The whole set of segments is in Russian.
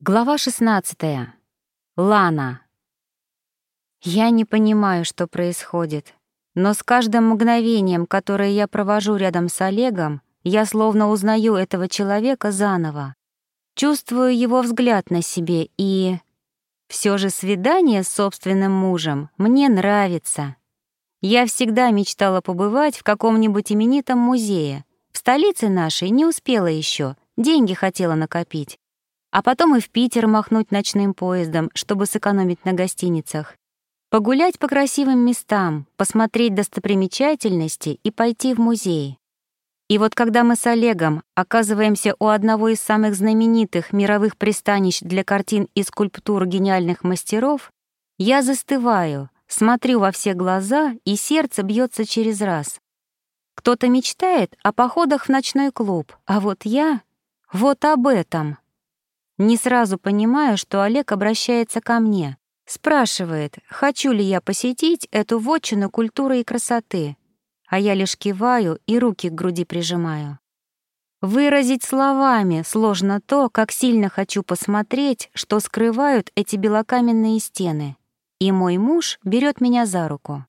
Глава 16. Лана. Я не понимаю, что происходит, но с каждым мгновением, которое я провожу рядом с Олегом, я словно узнаю этого человека заново. Чувствую его взгляд на себе и... все же свидание с собственным мужем мне нравится. Я всегда мечтала побывать в каком-нибудь именитом музее. В столице нашей не успела еще, деньги хотела накопить а потом и в Питер махнуть ночным поездом, чтобы сэкономить на гостиницах. Погулять по красивым местам, посмотреть достопримечательности и пойти в музей. И вот когда мы с Олегом оказываемся у одного из самых знаменитых мировых пристанищ для картин и скульптур гениальных мастеров, я застываю, смотрю во все глаза, и сердце бьется через раз. Кто-то мечтает о походах в ночной клуб, а вот я — вот об этом. Не сразу понимаю, что Олег обращается ко мне. Спрашивает, хочу ли я посетить эту вотчину культуры и красоты. А я лишь киваю и руки к груди прижимаю. Выразить словами сложно то, как сильно хочу посмотреть, что скрывают эти белокаменные стены. И мой муж берет меня за руку.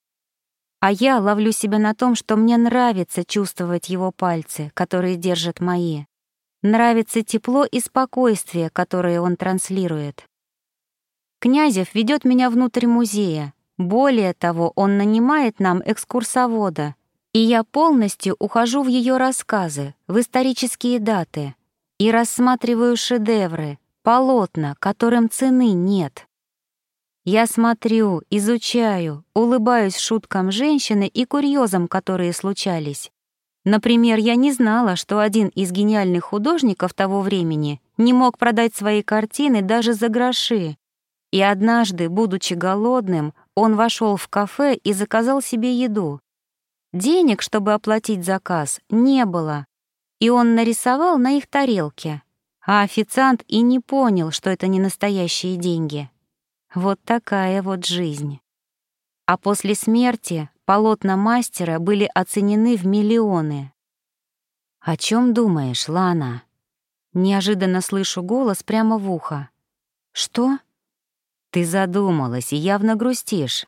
А я ловлю себя на том, что мне нравится чувствовать его пальцы, которые держат мои. Нравится тепло и спокойствие, которое он транслирует. Князев ведет меня внутрь музея. Более того, он нанимает нам экскурсовода, и я полностью ухожу в ее рассказы, в исторические даты, и рассматриваю шедевры, полотна, которым цены нет. Я смотрю, изучаю, улыбаюсь шуткам женщины и курьезам, которые случались. Например, я не знала, что один из гениальных художников того времени не мог продать свои картины даже за гроши. И однажды, будучи голодным, он вошел в кафе и заказал себе еду. Денег, чтобы оплатить заказ, не было, и он нарисовал на их тарелке. А официант и не понял, что это не настоящие деньги. Вот такая вот жизнь. А после смерти полотна мастера были оценены в миллионы. «О чем думаешь, Лана?» Неожиданно слышу голос прямо в ухо. «Что?» «Ты задумалась и явно грустишь».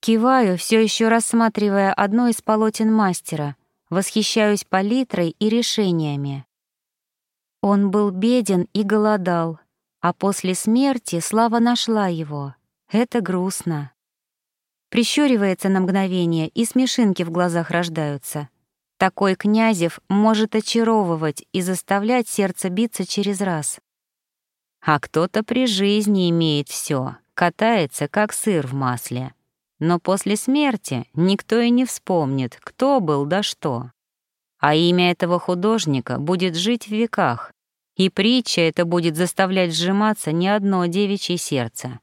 Киваю, все еще рассматривая одно из полотен мастера, восхищаюсь палитрой и решениями. Он был беден и голодал, а после смерти слава нашла его. Это грустно прищуривается на мгновение, и смешинки в глазах рождаются. Такой Князев может очаровывать и заставлять сердце биться через раз. А кто-то при жизни имеет все, катается, как сыр в масле. Но после смерти никто и не вспомнит, кто был да что. А имя этого художника будет жить в веках, и притча это будет заставлять сжиматься не одно девичье сердце.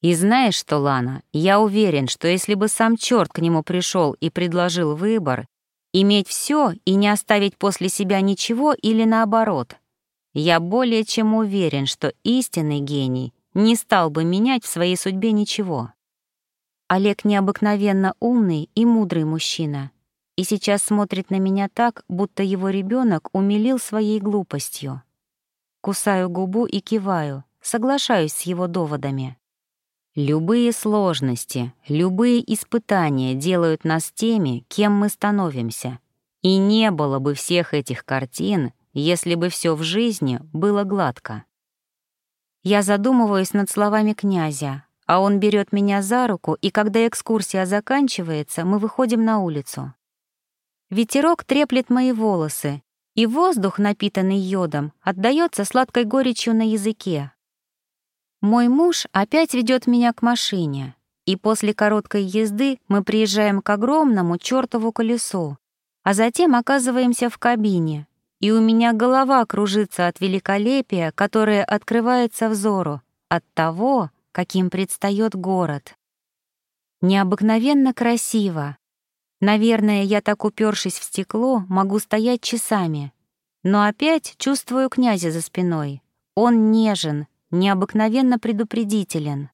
И знаешь что, Лана, я уверен, что если бы сам черт к нему пришел и предложил выбор, иметь все и не оставить после себя ничего или наоборот, я более чем уверен, что истинный гений не стал бы менять в своей судьбе ничего. Олег необыкновенно умный и мудрый мужчина, и сейчас смотрит на меня так, будто его ребенок умилил своей глупостью. Кусаю губу и киваю, соглашаюсь с его доводами. Любые сложности, любые испытания делают нас теми, кем мы становимся. И не было бы всех этих картин, если бы все в жизни было гладко. Я задумываюсь над словами князя, а он берет меня за руку, и когда экскурсия заканчивается, мы выходим на улицу. Ветерок треплет мои волосы, и воздух, напитанный йодом, отдаётся сладкой горечью на языке, мой муж опять ведет меня к машине, и после короткой езды мы приезжаем к огромному чертову колесу, а затем оказываемся в кабине, и у меня голова кружится от великолепия, которое открывается взору, от того, каким предстает город. Необыкновенно красиво. Наверное, я так упершись в стекло, могу стоять часами. Но опять чувствую князя за спиной. Он нежен, необыкновенно предупредителен.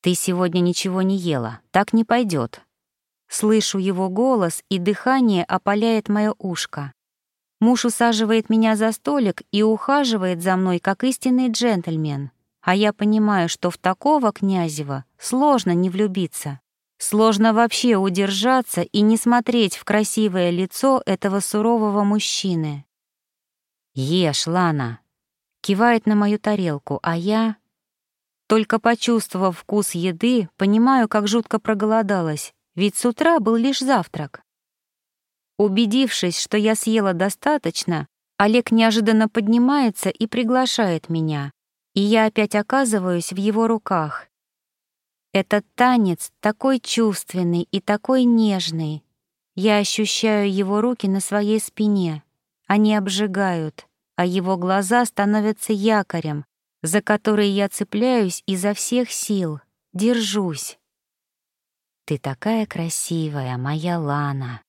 «Ты сегодня ничего не ела, так не пойдет. Слышу его голос, и дыхание опаляет мое ушко. Муж усаживает меня за столик и ухаживает за мной, как истинный джентльмен. А я понимаю, что в такого Князева сложно не влюбиться. Сложно вообще удержаться и не смотреть в красивое лицо этого сурового мужчины. «Ешь, Лана!» Кивает на мою тарелку, а я... Только почувствовав вкус еды, понимаю, как жутко проголодалась, ведь с утра был лишь завтрак. Убедившись, что я съела достаточно, Олег неожиданно поднимается и приглашает меня, и я опять оказываюсь в его руках. Этот танец такой чувственный и такой нежный. Я ощущаю его руки на своей спине. Они обжигают, а его глаза становятся якорем, за который я цепляюсь изо всех сил, держусь. «Ты такая красивая, моя Лана!»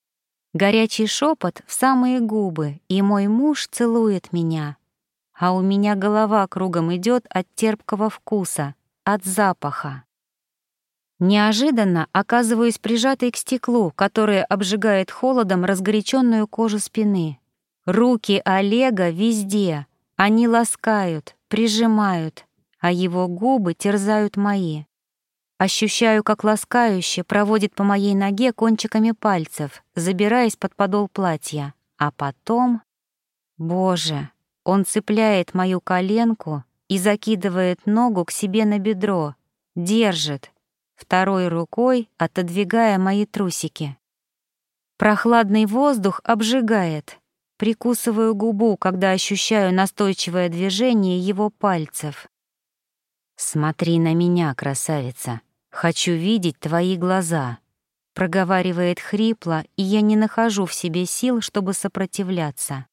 Горячий шепот в самые губы, и мой муж целует меня. А у меня голова кругом идет от терпкого вкуса, от запаха. Неожиданно оказываюсь прижатой к стеклу, которое обжигает холодом разгоряченную кожу спины. Руки Олега везде. Они ласкают, прижимают, а его губы терзают мои. Ощущаю, как ласкающе проводит по моей ноге кончиками пальцев, забираясь под подол платья. А потом... Боже, он цепляет мою коленку и закидывает ногу к себе на бедро, держит, второй рукой отодвигая мои трусики. Прохладный воздух обжигает. Прикусываю губу, когда ощущаю настойчивое движение его пальцев. «Смотри на меня, красавица. Хочу видеть твои глаза», — проговаривает хрипло, и я не нахожу в себе сил, чтобы сопротивляться.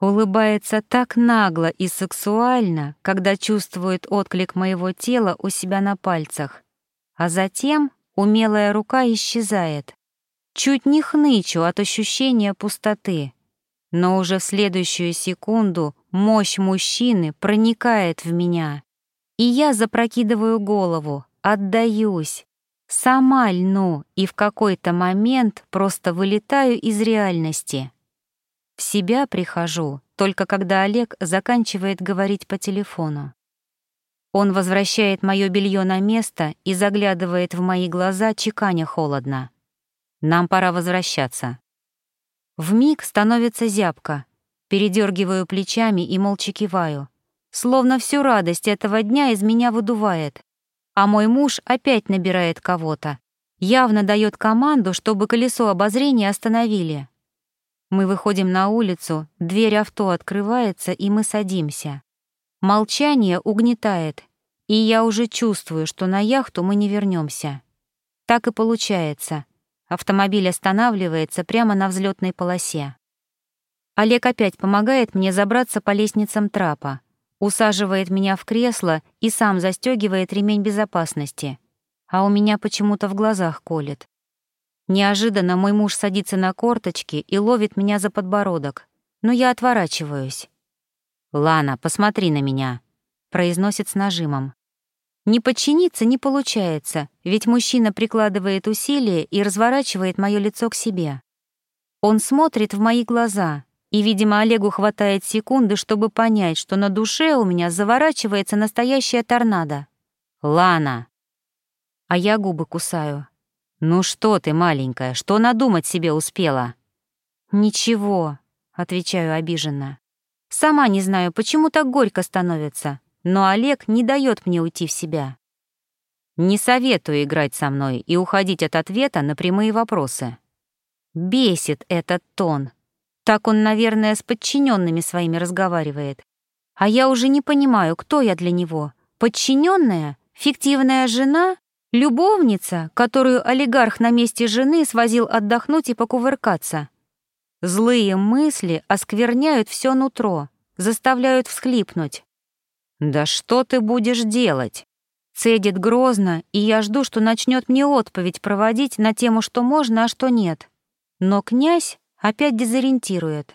Улыбается так нагло и сексуально, когда чувствует отклик моего тела у себя на пальцах, а затем умелая рука исчезает. Чуть не хнычу от ощущения пустоты, но уже в следующую секунду мощь мужчины проникает в меня, и я запрокидываю голову, отдаюсь, сама льну и в какой-то момент просто вылетаю из реальности. В себя прихожу, только когда Олег заканчивает говорить по телефону. Он возвращает мое белье на место и заглядывает в мои глаза, чеканя холодно. Нам пора возвращаться. В миг становится зябко. Передергиваю плечами и молча киваю. Словно всю радость этого дня из меня выдувает. А мой муж опять набирает кого-то. Явно дает команду, чтобы колесо обозрения остановили. Мы выходим на улицу, дверь авто открывается, и мы садимся. Молчание угнетает, и я уже чувствую, что на яхту мы не вернемся. Так и получается. Автомобиль останавливается прямо на взлетной полосе. Олег опять помогает мне забраться по лестницам трапа, усаживает меня в кресло и сам застегивает ремень безопасности. А у меня почему-то в глазах колет. Неожиданно мой муж садится на корточки и ловит меня за подбородок, но я отворачиваюсь. «Лана, посмотри на меня», — произносит с нажимом. Не подчиниться не получается, ведь мужчина прикладывает усилия и разворачивает мое лицо к себе. Он смотрит в мои глаза, и, видимо, Олегу хватает секунды, чтобы понять, что на душе у меня заворачивается настоящая торнадо. «Лана!» А я губы кусаю. «Ну что ты, маленькая, что надумать себе успела?» «Ничего», — отвечаю обиженно. Сама не знаю, почему так горько становится, но Олег не дает мне уйти в себя. Не советую играть со мной и уходить от ответа на прямые вопросы. Бесит этот тон. Так он, наверное, с подчиненными своими разговаривает. А я уже не понимаю, кто я для него. Подчиненная, фиктивная жена, любовница, которую олигарх на месте жены свозил отдохнуть и покувыркаться. Злые мысли оскверняют все нутро, заставляют всхлипнуть. «Да что ты будешь делать?» Цедит грозно, и я жду, что начнет мне отповедь проводить на тему, что можно, а что нет. Но князь опять дезориентирует.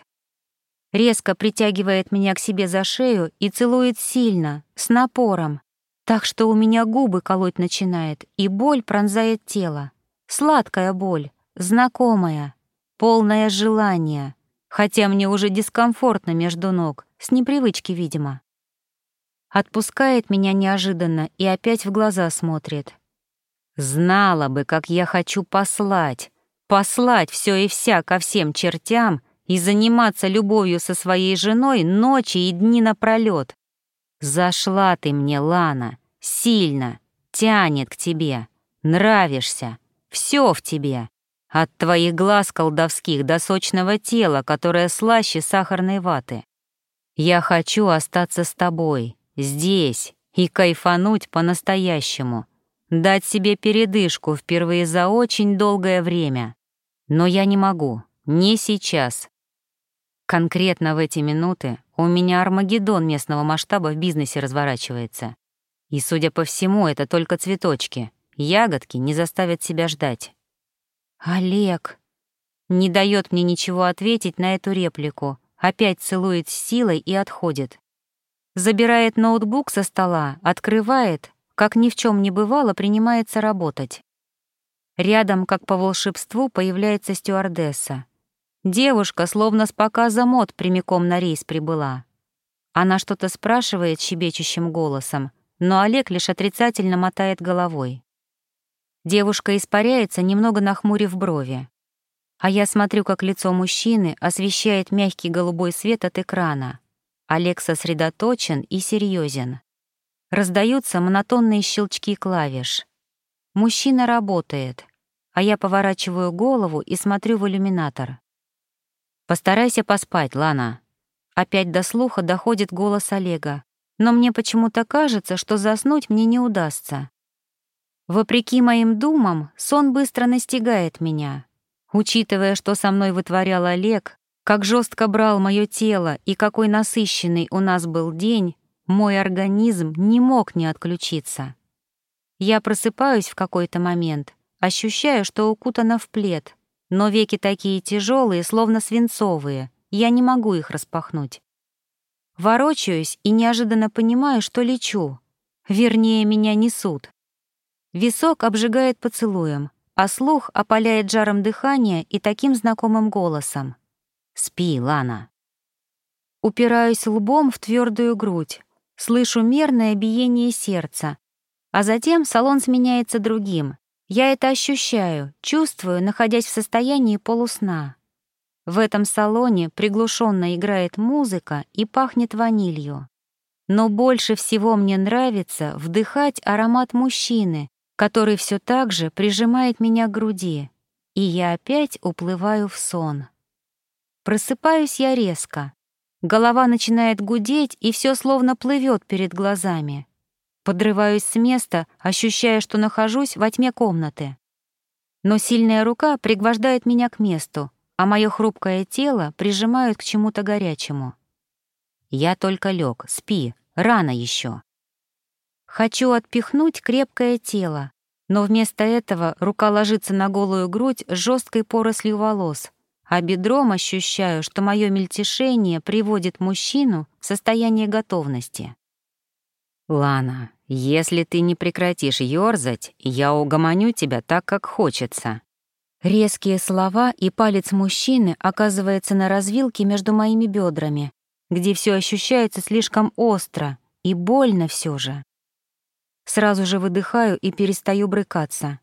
Резко притягивает меня к себе за шею и целует сильно, с напором, так что у меня губы колоть начинает, и боль пронзает тело. Сладкая боль, знакомая, полное желание. хотя мне уже дискомфортно между ног, с непривычки, видимо. Отпускает меня неожиданно и опять в глаза смотрит. Знала бы, как я хочу послать, послать все и вся ко всем чертям и заниматься любовью со своей женой ночи и дни напролет. Зашла ты мне, Лана, сильно, тянет к тебе, нравишься, все в тебе. От твоих глаз колдовских до сочного тела, которое слаще сахарной ваты. Я хочу остаться с тобой, здесь, и кайфануть по-настоящему, дать себе передышку впервые за очень долгое время. Но я не могу, не сейчас. Конкретно в эти минуты у меня Армагеддон местного масштаба в бизнесе разворачивается. И, судя по всему, это только цветочки. Ягодки не заставят себя ждать. «Олег!» Не дает мне ничего ответить на эту реплику, опять целует с силой и отходит. Забирает ноутбук со стола, открывает, как ни в чем не бывало, принимается работать. Рядом, как по волшебству, появляется стюардесса. Девушка, словно с показа мод, прямиком на рейс прибыла. Она что-то спрашивает щебечущим голосом, но Олег лишь отрицательно мотает головой. Девушка испаряется, немного нахмурив брови. А я смотрю, как лицо мужчины освещает мягкий голубой свет от экрана. Олег сосредоточен и серьезен. Раздаются монотонные щелчки клавиш. Мужчина работает, а я поворачиваю голову и смотрю в иллюминатор. «Постарайся поспать, Лана». Опять до слуха доходит голос Олега, но мне почему-то кажется, что заснуть мне не удастся. Вопреки моим думам, сон быстро настигает меня. Учитывая, что со мной вытворял Олег, как жестко брал мое тело и какой насыщенный у нас был день, мой организм не мог не отключиться. Я просыпаюсь в какой-то момент, ощущаю, что укутана в плед, но веки такие тяжелые, словно свинцовые, я не могу их распахнуть. Ворочаюсь и неожиданно понимаю, что лечу. Вернее, меня несут. Висок обжигает поцелуем, а слух опаляет жаром дыхания и таким знакомым голосом. «Спи, Лана». Упираюсь лбом в твердую грудь, слышу мерное биение сердца, а затем салон сменяется другим. Я это ощущаю, чувствую, находясь в состоянии полусна. В этом салоне приглушенно играет музыка и пахнет ванилью. Но больше всего мне нравится вдыхать аромат мужчины, который все так же прижимает меня к груди, и я опять уплываю в сон. Просыпаюсь я резко. Голова начинает гудеть, и все словно плывет перед глазами. Подрываюсь с места, ощущая, что нахожусь во тьме комнаты. Но сильная рука пригвождает меня к месту, а мое хрупкое тело прижимают к чему-то горячему. Я только лег, спи, рано еще. Хочу отпихнуть крепкое тело, но вместо этого рука ложится на голую грудь с жесткой порослью волос, а бедром ощущаю, что мое мельтешение приводит мужчину в состояние готовности. «Лана, если ты не прекратишь ёрзать, я угомоню тебя так, как хочется». Резкие слова, и палец мужчины оказывается на развилке между моими бедрами, где все ощущается слишком остро и больно все же. Сразу же выдыхаю и перестаю брыкаться.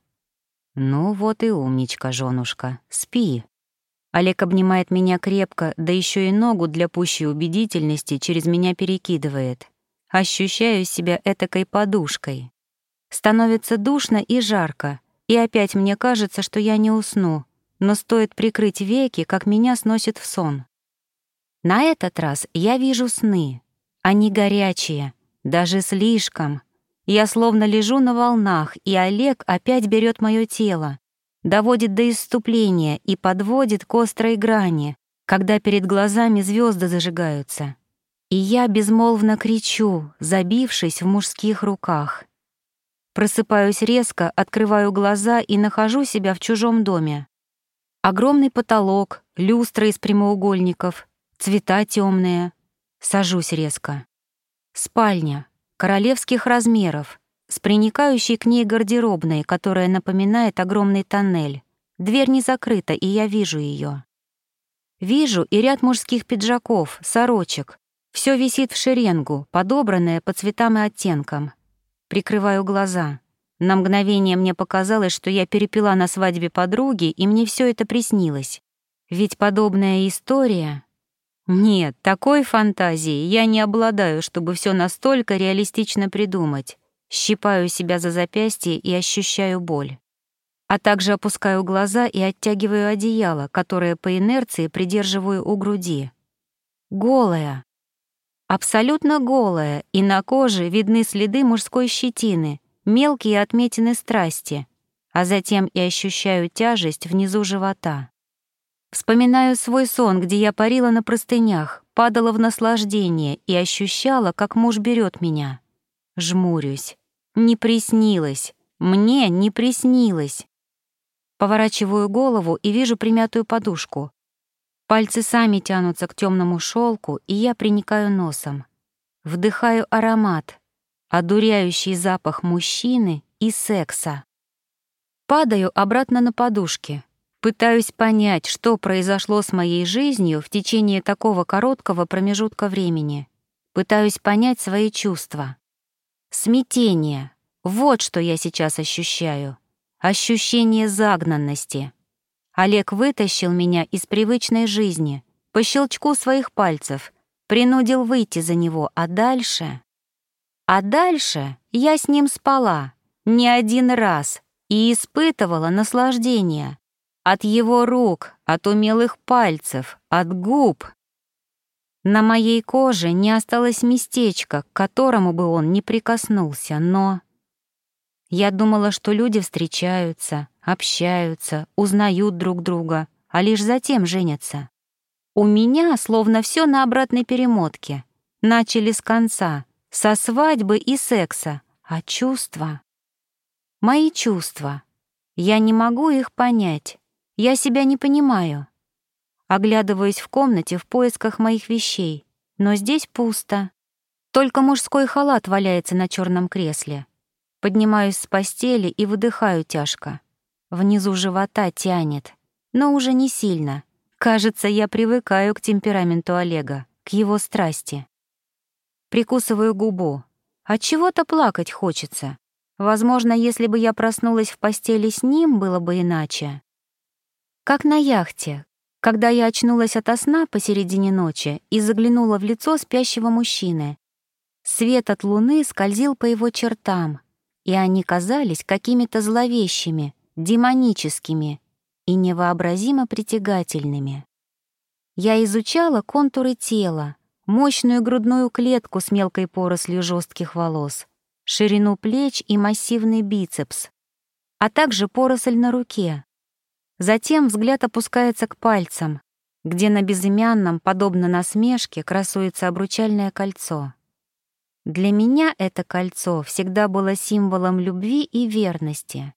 «Ну вот и умничка, женушка, спи». Олег обнимает меня крепко, да еще и ногу для пущей убедительности через меня перекидывает. Ощущаю себя этакой подушкой. Становится душно и жарко, и опять мне кажется, что я не усну, но стоит прикрыть веки, как меня сносит в сон. На этот раз я вижу сны. Они горячие, даже слишком. Я словно лежу на волнах, и Олег опять берет мое тело, доводит до исступления и подводит к острой грани, когда перед глазами звезды зажигаются. И я безмолвно кричу, забившись в мужских руках. Просыпаюсь резко, открываю глаза и нахожу себя в чужом доме. Огромный потолок, люстра из прямоугольников, цвета темные. Сажусь резко. Спальня, королевских размеров, с приникающей к ней гардеробной, которая напоминает огромный тоннель. Дверь не закрыта, и я вижу ее. Вижу и ряд мужских пиджаков, сорочек. Все висит в шеренгу, подобранное по цветам и оттенкам. Прикрываю глаза. На мгновение мне показалось, что я перепила на свадьбе подруги, и мне все это приснилось. Ведь подобная история... Нет, такой фантазии я не обладаю, чтобы все настолько реалистично придумать. Щипаю себя за запястье и ощущаю боль. А также опускаю глаза и оттягиваю одеяло, которое по инерции придерживаю у груди. Голая. Абсолютно голая, и на коже видны следы мужской щетины, мелкие отметины страсти, а затем и ощущаю тяжесть внизу живота. Вспоминаю свой сон, где я парила на простынях, падала в наслаждение и ощущала, как муж берет меня. Жмурюсь. Не приснилось. Мне не приснилось. Поворачиваю голову и вижу примятую подушку. Пальцы сами тянутся к темному шелку, и я приникаю носом. Вдыхаю аромат, одуряющий запах мужчины и секса. Падаю обратно на подушки, Пытаюсь понять, что произошло с моей жизнью в течение такого короткого промежутка времени. Пытаюсь понять свои чувства. Смятение. Вот что я сейчас ощущаю. Ощущение загнанности. Олег вытащил меня из привычной жизни, по щелчку своих пальцев, принудил выйти за него, а дальше... А дальше я с ним спала не один раз и испытывала наслаждение. От его рук, от умелых пальцев, от губ. На моей коже не осталось местечка, к которому бы он не прикоснулся, но... Я думала, что люди встречаются, общаются, узнают друг друга, а лишь затем женятся. У меня словно все на обратной перемотке. Начали с конца, со свадьбы и секса, а чувства... Мои чувства. Я не могу их понять. Я себя не понимаю. Оглядываюсь в комнате в поисках моих вещей, но здесь пусто. Только мужской халат валяется на черном кресле. Поднимаюсь с постели и выдыхаю тяжко. Внизу живота тянет, но уже не сильно. Кажется, я привыкаю к темпераменту Олега, к его страсти. Прикусываю губу. От чего-то плакать хочется. Возможно, если бы я проснулась в постели с ним, было бы иначе. Как на яхте, когда я очнулась ото сна посередине ночи и заглянула в лицо спящего мужчины. Свет от луны скользил по его чертам, и они казались какими-то зловещими, демоническими и невообразимо притягательными. Я изучала контуры тела, мощную грудную клетку с мелкой порослью жестких волос, ширину плеч и массивный бицепс, а также поросль на руке, Затем взгляд опускается к пальцам, где на безымянном, подобно насмешке, красуется обручальное кольцо. Для меня это кольцо всегда было символом любви и верности.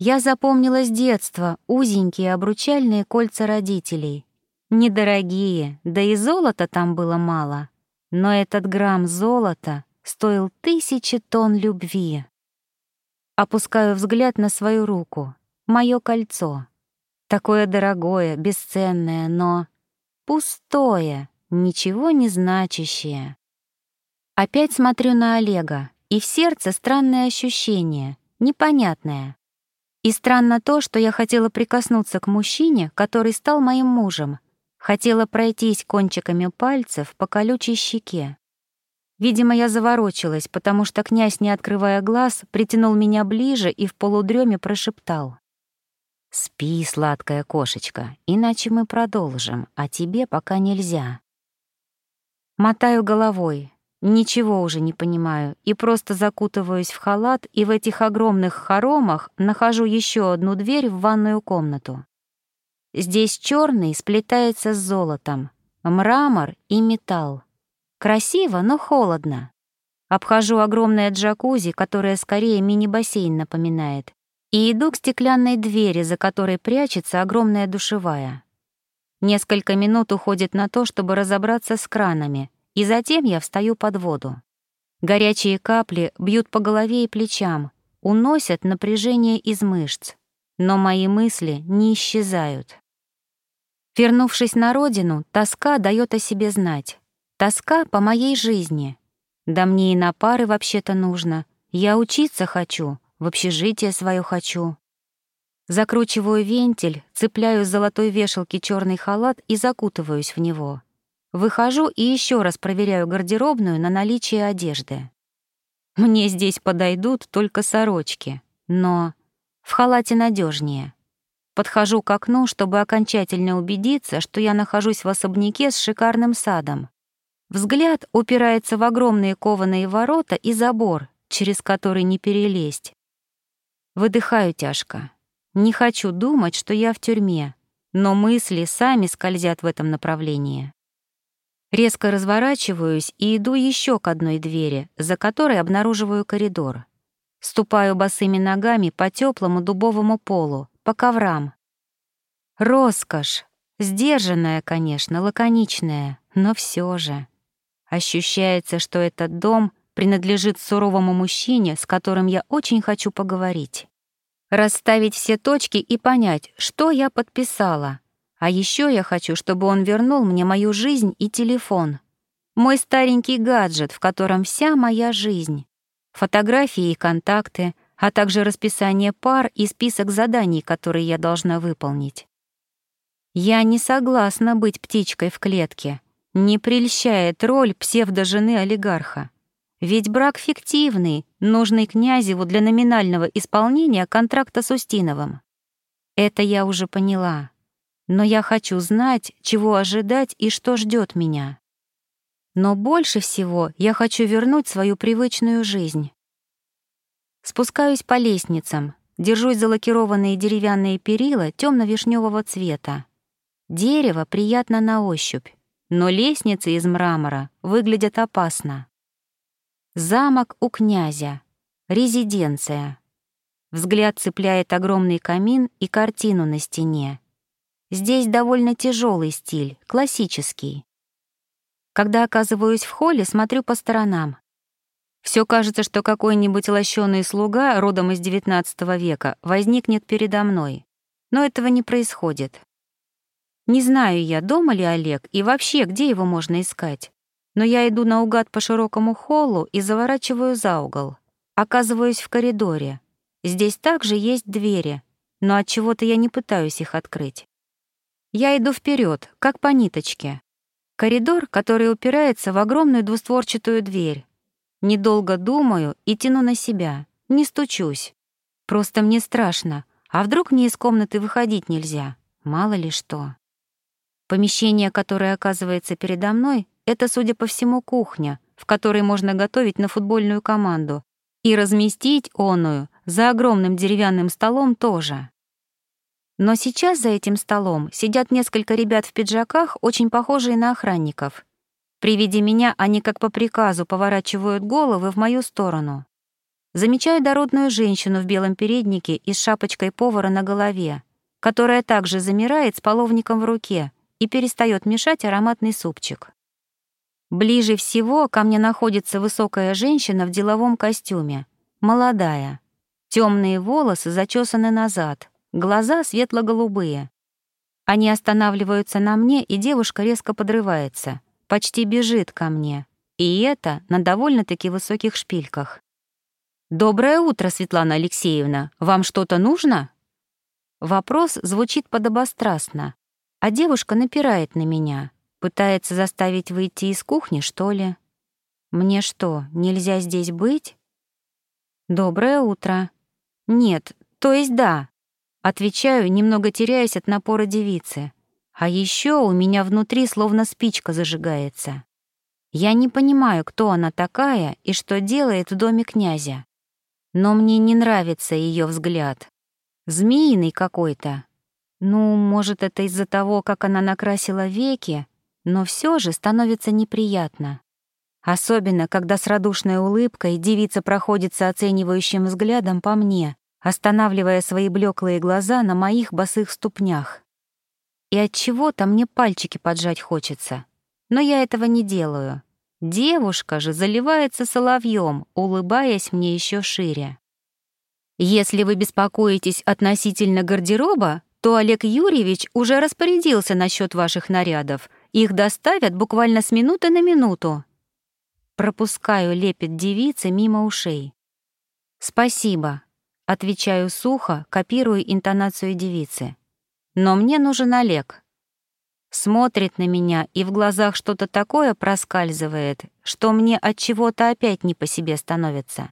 Я запомнила с детства узенькие обручальные кольца родителей. Недорогие, да и золота там было мало. Но этот грамм золота стоил тысячи тонн любви. Опускаю взгляд на свою руку, мое кольцо. Такое дорогое, бесценное, но пустое, ничего не значащее. Опять смотрю на Олега, и в сердце странное ощущение, непонятное. И странно то, что я хотела прикоснуться к мужчине, который стал моим мужем, хотела пройтись кончиками пальцев по колючей щеке. Видимо, я заворочилась, потому что князь, не открывая глаз, притянул меня ближе и в полудреме прошептал. «Спи, сладкая кошечка, иначе мы продолжим, а тебе пока нельзя». Мотаю головой, ничего уже не понимаю, и просто закутываюсь в халат, и в этих огромных хоромах нахожу еще одну дверь в ванную комнату. Здесь черный сплетается с золотом, мрамор и металл. Красиво, но холодно. Обхожу огромное джакузи, которое скорее мини-бассейн напоминает, и иду к стеклянной двери, за которой прячется огромная душевая. Несколько минут уходит на то, чтобы разобраться с кранами, и затем я встаю под воду. Горячие капли бьют по голове и плечам, уносят напряжение из мышц, но мои мысли не исчезают. Вернувшись на родину, тоска дает о себе знать. Тоска по моей жизни. Да мне и на пары вообще-то нужно. Я учиться хочу, в общежитие свое хочу. Закручиваю вентиль, цепляю с золотой вешалки черный халат и закутываюсь в него. Выхожу и еще раз проверяю гардеробную на наличие одежды. Мне здесь подойдут только сорочки, но в халате надежнее. Подхожу к окну, чтобы окончательно убедиться, что я нахожусь в особняке с шикарным садом. Взгляд упирается в огромные кованые ворота и забор, через который не перелезть. Выдыхаю тяжко. Не хочу думать, что я в тюрьме, но мысли сами скользят в этом направлении. Резко разворачиваюсь и иду еще к одной двери, за которой обнаруживаю коридор. Ступаю босыми ногами по теплому дубовому полу, по коврам. Роскошь, сдержанная, конечно, лаконичная, но все же. Ощущается, что этот дом принадлежит суровому мужчине, с которым я очень хочу поговорить. Расставить все точки и понять, что я подписала. А еще я хочу, чтобы он вернул мне мою жизнь и телефон. Мой старенький гаджет, в котором вся моя жизнь фотографии и контакты, а также расписание пар и список заданий, которые я должна выполнить. Я не согласна быть птичкой в клетке. Не прельщает роль псевдожены олигарха. Ведь брак фиктивный, нужный князеву для номинального исполнения контракта с Устиновым. Это я уже поняла. Но я хочу знать, чего ожидать и что ждет меня. Но больше всего я хочу вернуть свою привычную жизнь. Спускаюсь по лестницам, держусь за лакированные деревянные перила темно-вишневого цвета. Дерево приятно на ощупь, но лестницы из мрамора выглядят опасно. Замок у князя. Резиденция. Взгляд цепляет огромный камин и картину на стене. Здесь довольно тяжелый стиль, классический. Когда оказываюсь в холле, смотрю по сторонам. Все кажется, что какой-нибудь лощеный слуга, родом из XIX века, возникнет передо мной. Но этого не происходит. Не знаю я, дома ли Олег и вообще, где его можно искать. Но я иду наугад по широкому холлу и заворачиваю за угол. Оказываюсь в коридоре. Здесь также есть двери, но от чего-то я не пытаюсь их открыть. Я иду вперед, как по ниточке. Коридор, который упирается в огромную двустворчатую дверь. Недолго думаю и тяну на себя, не стучусь. Просто мне страшно, а вдруг мне из комнаты выходить нельзя, мало ли что. Помещение, которое оказывается передо мной, это, судя по всему, кухня, в которой можно готовить на футбольную команду, и разместить оную за огромным деревянным столом тоже. Но сейчас за этим столом сидят несколько ребят в пиджаках, очень похожие на охранников. При виде меня они как по приказу поворачивают головы в мою сторону. Замечаю дородную женщину в белом переднике и с шапочкой повара на голове, которая также замирает с половником в руке и перестает мешать ароматный супчик. Ближе всего ко мне находится высокая женщина в деловом костюме, молодая. Темные волосы зачесаны назад, Глаза светло-голубые. Они останавливаются на мне, и девушка резко подрывается, почти бежит ко мне. И это на довольно-таки высоких шпильках. «Доброе утро, Светлана Алексеевна. Вам что-то нужно?» Вопрос звучит подобострастно, а девушка напирает на меня, пытается заставить выйти из кухни, что ли. Мне что, нельзя здесь быть? Доброе утро. Нет, то есть да, Отвечаю, немного теряясь от напора девицы. А еще у меня внутри словно спичка зажигается. Я не понимаю, кто она такая и что делает в доме князя. Но мне не нравится ее взгляд. Змеиный какой-то. Ну, может, это из-за того, как она накрасила веки, но все же становится неприятно. Особенно, когда с радушной улыбкой девица проходится оценивающим взглядом по мне, останавливая свои блеклые глаза на моих босых ступнях. И от чего-то мне пальчики поджать хочется, но я этого не делаю. Девушка же заливается соловьем, улыбаясь мне еще шире. Если вы беспокоитесь относительно гардероба, то Олег Юрьевич уже распорядился насчет ваших нарядов. Их доставят буквально с минуты на минуту. Пропускаю лепет девицы мимо ушей. «Спасибо», — отвечаю сухо, копирую интонацию девицы. «Но мне нужен Олег». Смотрит на меня, и в глазах что-то такое проскальзывает, что мне от чего-то опять не по себе становится.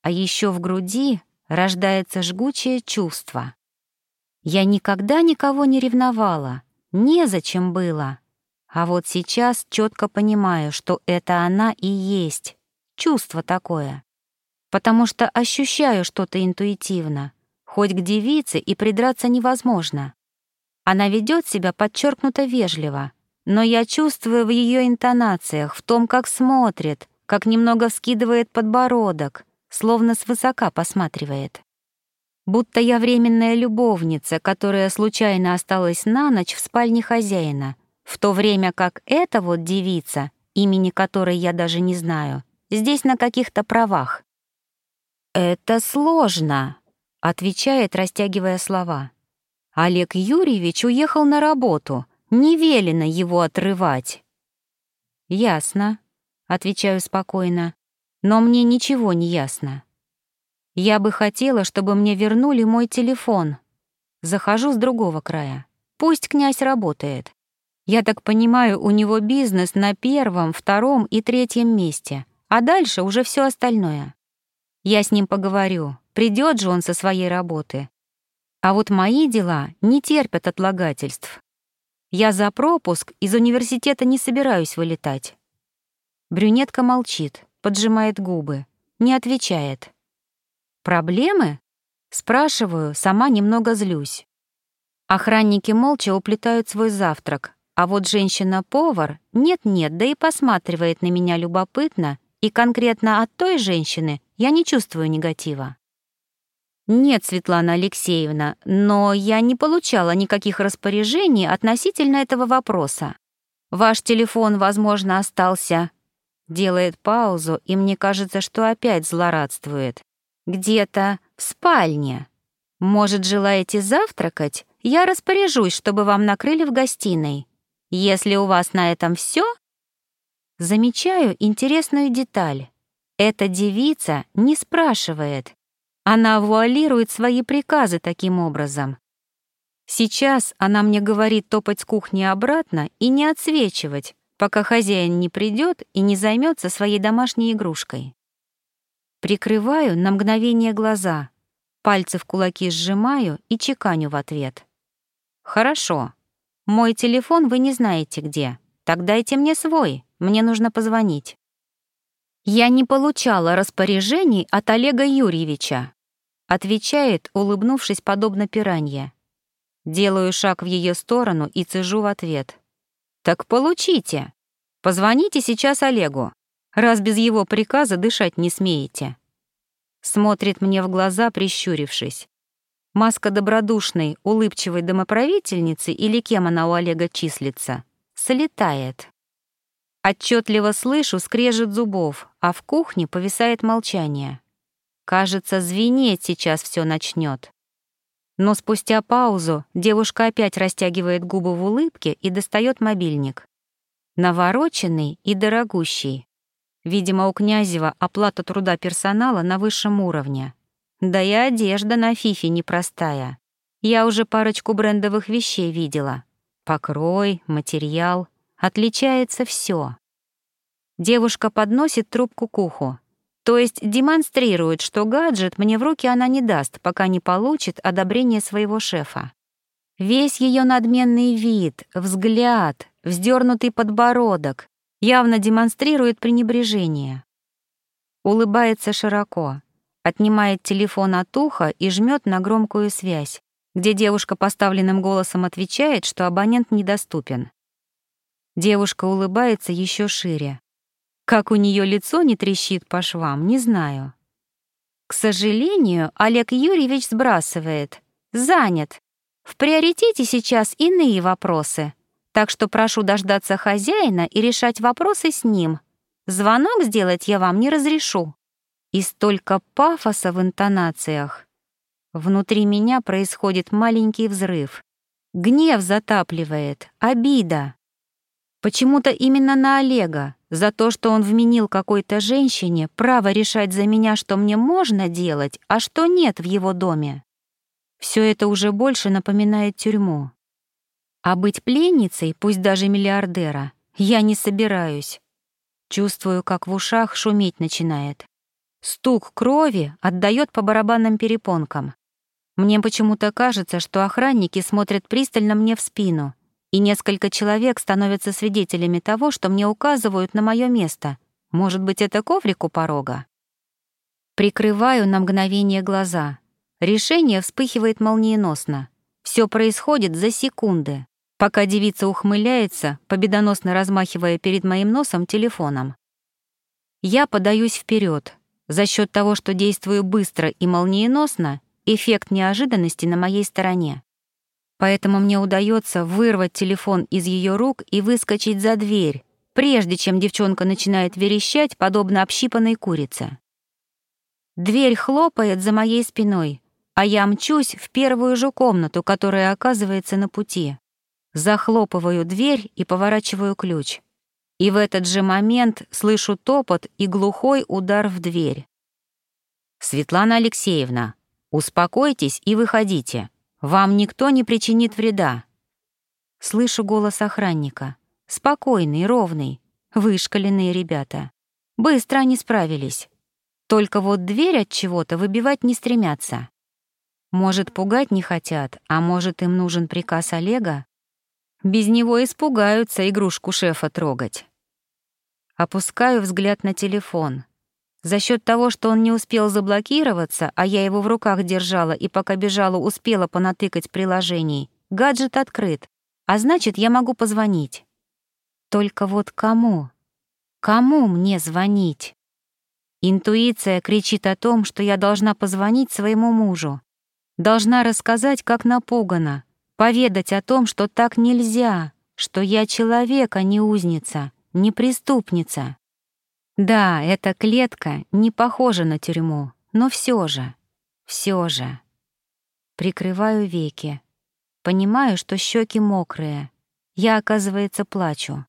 А еще в груди рождается жгучее чувство. Я никогда никого не ревновала, незачем было. А вот сейчас четко понимаю, что это она и есть, чувство такое. Потому что ощущаю что-то интуитивно, хоть к девице и придраться невозможно. Она ведет себя подчеркнуто вежливо, но я чувствую в ее интонациях, в том, как смотрит, как немного вскидывает подбородок, словно свысока посматривает будто я временная любовница, которая случайно осталась на ночь в спальне хозяина, в то время как эта вот девица, имени которой я даже не знаю, здесь на каких-то правах. «Это сложно», — отвечает, растягивая слова. «Олег Юрьевич уехал на работу, не велено его отрывать». «Ясно», — отвечаю спокойно, «но мне ничего не ясно. Я бы хотела, чтобы мне вернули мой телефон. Захожу с другого края. Пусть князь работает. Я так понимаю, у него бизнес на первом, втором и третьем месте, а дальше уже все остальное. Я с ним поговорю, придет же он со своей работы. А вот мои дела не терпят отлагательств. Я за пропуск из университета не собираюсь вылетать. Брюнетка молчит, поджимает губы, не отвечает. «Проблемы?» Спрашиваю, сама немного злюсь. Охранники молча уплетают свой завтрак, а вот женщина-повар нет-нет, да и посматривает на меня любопытно, и конкретно от той женщины я не чувствую негатива. Нет, Светлана Алексеевна, но я не получала никаких распоряжений относительно этого вопроса. Ваш телефон, возможно, остался. Делает паузу, и мне кажется, что опять злорадствует. Где-то в спальне. Может, желаете завтракать? Я распоряжусь, чтобы вам накрыли в гостиной. Если у вас на этом все, замечаю интересную деталь. Эта девица не спрашивает. Она вуалирует свои приказы таким образом. Сейчас она мне говорит топать с кухни обратно и не отсвечивать, пока хозяин не придет и не займется своей домашней игрушкой. Прикрываю на мгновение глаза, пальцы в кулаки сжимаю и чеканю в ответ. «Хорошо. Мой телефон вы не знаете где. Так дайте мне свой, мне нужно позвонить». «Я не получала распоряжений от Олега Юрьевича», отвечает, улыбнувшись подобно пиранье. Делаю шаг в ее сторону и цежу в ответ. «Так получите. Позвоните сейчас Олегу раз без его приказа дышать не смеете?» Смотрит мне в глаза, прищурившись. Маска добродушной, улыбчивой домоправительницы или кем она у Олега числится, слетает. Отчетливо слышу скрежет зубов, а в кухне повисает молчание. Кажется, звенеть сейчас все начнет. Но спустя паузу девушка опять растягивает губы в улыбке и достает мобильник. Навороченный и дорогущий. Видимо, у Князева оплата труда персонала на высшем уровне. Да и одежда на Фифе непростая. Я уже парочку брендовых вещей видела. Покрой, материал. Отличается все. Девушка подносит трубку к уху. То есть демонстрирует, что гаджет мне в руки она не даст, пока не получит одобрение своего шефа. Весь ее надменный вид, взгляд, вздернутый подбородок, явно демонстрирует пренебрежение. Улыбается широко, отнимает телефон от уха и жмет на громкую связь, где девушка поставленным голосом отвечает, что абонент недоступен. Девушка улыбается еще шире. Как у нее лицо не трещит по швам, не знаю. К сожалению, Олег Юрьевич сбрасывает. Занят. В приоритете сейчас иные вопросы так что прошу дождаться хозяина и решать вопросы с ним. Звонок сделать я вам не разрешу. И столько пафоса в интонациях. Внутри меня происходит маленький взрыв. Гнев затапливает, обида. Почему-то именно на Олега, за то, что он вменил какой-то женщине право решать за меня, что мне можно делать, а что нет в его доме. Все это уже больше напоминает тюрьму. А быть пленницей, пусть даже миллиардера, я не собираюсь. Чувствую, как в ушах шуметь начинает. Стук крови отдает по барабанным перепонкам. Мне почему-то кажется, что охранники смотрят пристально мне в спину, и несколько человек становятся свидетелями того, что мне указывают на мое место. Может быть, это коврик у порога? Прикрываю на мгновение глаза. Решение вспыхивает молниеносно. Все происходит за секунды, пока девица ухмыляется, победоносно размахивая перед моим носом телефоном. Я подаюсь вперед. За счет того, что действую быстро и молниеносно, эффект неожиданности на моей стороне. Поэтому мне удается вырвать телефон из ее рук и выскочить за дверь, прежде чем девчонка начинает верещать, подобно общипанной курице. Дверь хлопает за моей спиной, а я мчусь в первую же комнату, которая оказывается на пути. Захлопываю дверь и поворачиваю ключ. И в этот же момент слышу топот и глухой удар в дверь. «Светлана Алексеевна, «Успокойтесь и выходите. Вам никто не причинит вреда». Слышу голос охранника. Спокойный, ровный. Вышкаленные ребята. Быстро они справились. Только вот дверь от чего-то выбивать не стремятся. Может, пугать не хотят, а может, им нужен приказ Олега? Без него испугаются игрушку шефа трогать. Опускаю взгляд на телефон. За счет того, что он не успел заблокироваться, а я его в руках держала и пока бежала успела понатыкать приложений, гаджет открыт, а значит, я могу позвонить. Только вот кому? Кому мне звонить? Интуиция кричит о том, что я должна позвонить своему мужу. Должна рассказать, как напугана, поведать о том, что так нельзя, что я человек, а не узница, не преступница. Да, эта клетка не похожа на тюрьму, но все же, все же. Прикрываю веки. Понимаю, что щеки мокрые. Я, оказывается, плачу.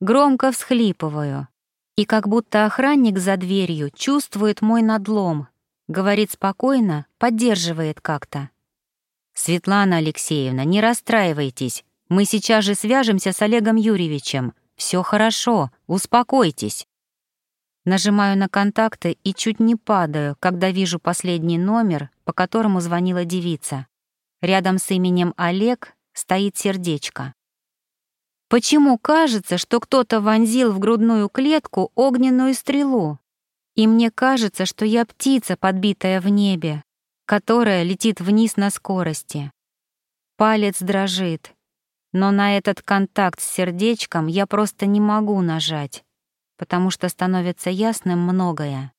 Громко всхлипываю. И как будто охранник за дверью чувствует мой надлом, говорит спокойно, поддерживает как-то. «Светлана Алексеевна, не расстраивайтесь. Мы сейчас же свяжемся с Олегом Юрьевичем. Все хорошо, успокойтесь». Нажимаю на контакты и чуть не падаю, когда вижу последний номер, по которому звонила девица. Рядом с именем Олег стоит сердечко. Почему кажется, что кто-то вонзил в грудную клетку огненную стрелу? И мне кажется, что я птица, подбитая в небе, которая летит вниз на скорости. Палец дрожит, но на этот контакт с сердечком я просто не могу нажать потому что становится ясным многое.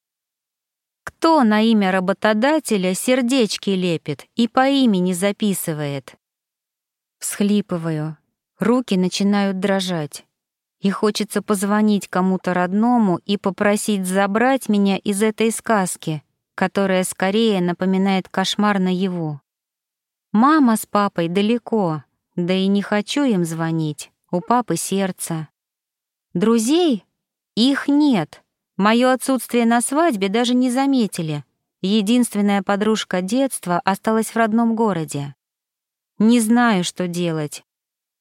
Кто на имя работодателя сердечки лепит и по имени записывает? Всхлипываю, руки начинают дрожать. И хочется позвонить кому-то родному и попросить забрать меня из этой сказки, которая скорее напоминает кошмар наяву. Мама с папой далеко, да и не хочу им звонить, у папы сердце. Друзей их нет. Мое отсутствие на свадьбе даже не заметили. Единственная подружка детства осталась в родном городе. Не знаю, что делать.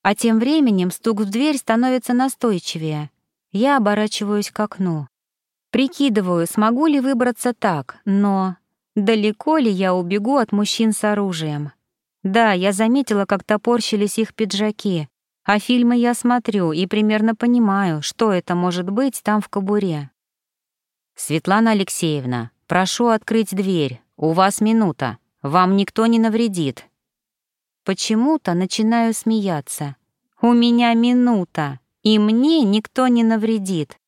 А тем временем стук в дверь становится настойчивее. Я оборачиваюсь к окну. Прикидываю, смогу ли выбраться так, но... Далеко ли я убегу от мужчин с оружием? Да, я заметила, как топорщились их пиджаки, а фильмы я смотрю и примерно понимаю, что это может быть там в кобуре. «Светлана Алексеевна, прошу открыть дверь. У вас минута. Вам никто не навредит». Почему-то начинаю смеяться. «У меня минута, и мне никто не навредит».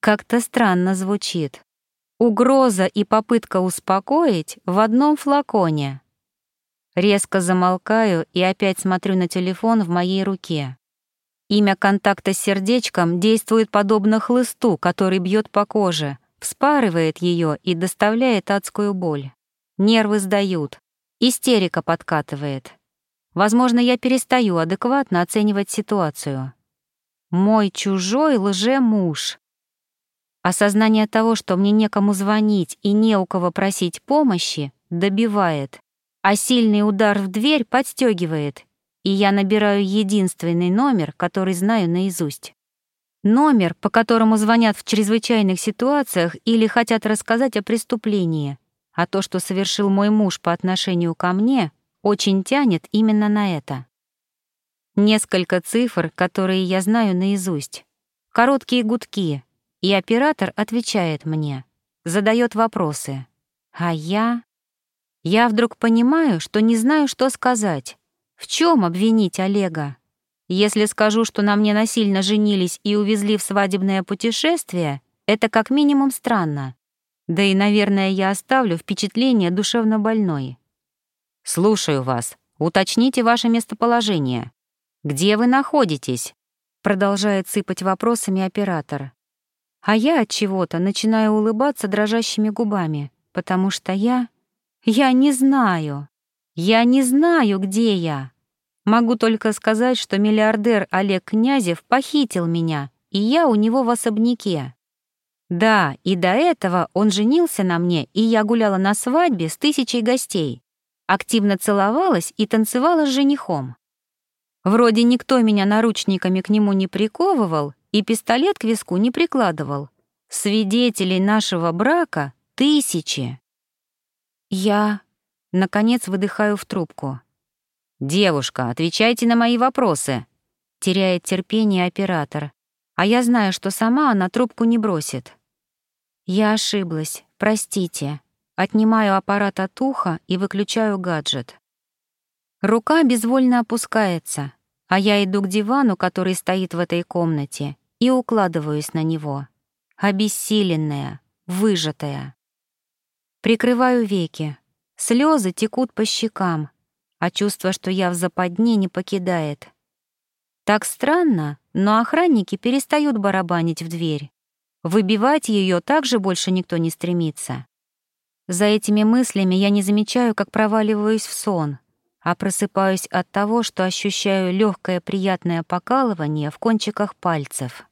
Как-то странно звучит. Угроза и попытка успокоить в одном флаконе. Резко замолкаю и опять смотрю на телефон в моей руке. Имя контакта с сердечком действует подобно хлысту, который бьет по коже, вспарывает ее и доставляет адскую боль. Нервы сдают. Истерика подкатывает. Возможно, я перестаю адекватно оценивать ситуацию. Мой чужой лже-муж. Осознание того, что мне некому звонить и не у кого просить помощи, добивает, а сильный удар в дверь подстегивает, и я набираю единственный номер, который знаю наизусть. Номер, по которому звонят в чрезвычайных ситуациях или хотят рассказать о преступлении, а то, что совершил мой муж по отношению ко мне, очень тянет именно на это. Несколько цифр, которые я знаю наизусть. Короткие гудки, и оператор отвечает мне, задает вопросы. А я... Я вдруг понимаю, что не знаю, что сказать. В чем обвинить Олега? Если скажу, что на мне насильно женились и увезли в свадебное путешествие, это как минимум странно. Да и, наверное, я оставлю впечатление душевно больной. «Слушаю вас. Уточните ваше местоположение. Где вы находитесь?» Продолжает сыпать вопросами оператор. А я от чего-то начинаю улыбаться дрожащими губами, потому что я... Я не знаю. Я не знаю, где я. Могу только сказать, что миллиардер Олег Князев похитил меня, и я у него в особняке. Да, и до этого он женился на мне, и я гуляла на свадьбе с тысячей гостей. Активно целовалась и танцевала с женихом. Вроде никто меня наручниками к нему не приковывал и пистолет к виску не прикладывал. Свидетелей нашего брака — тысячи. Я, наконец, выдыхаю в трубку. «Девушка, отвечайте на мои вопросы», — теряет терпение оператор. А я знаю, что сама она трубку не бросит. Я ошиблась, простите. Отнимаю аппарат от уха и выключаю гаджет. Рука безвольно опускается, а я иду к дивану, который стоит в этой комнате, и укладываюсь на него. Обессиленная, выжатая. Прикрываю веки. Слезы текут по щекам, а чувство, что я в западне, не покидает. Так странно, но охранники перестают барабанить в дверь. Выбивать ее также больше никто не стремится. За этими мыслями я не замечаю, как проваливаюсь в сон, а просыпаюсь от того, что ощущаю легкое приятное покалывание в кончиках пальцев.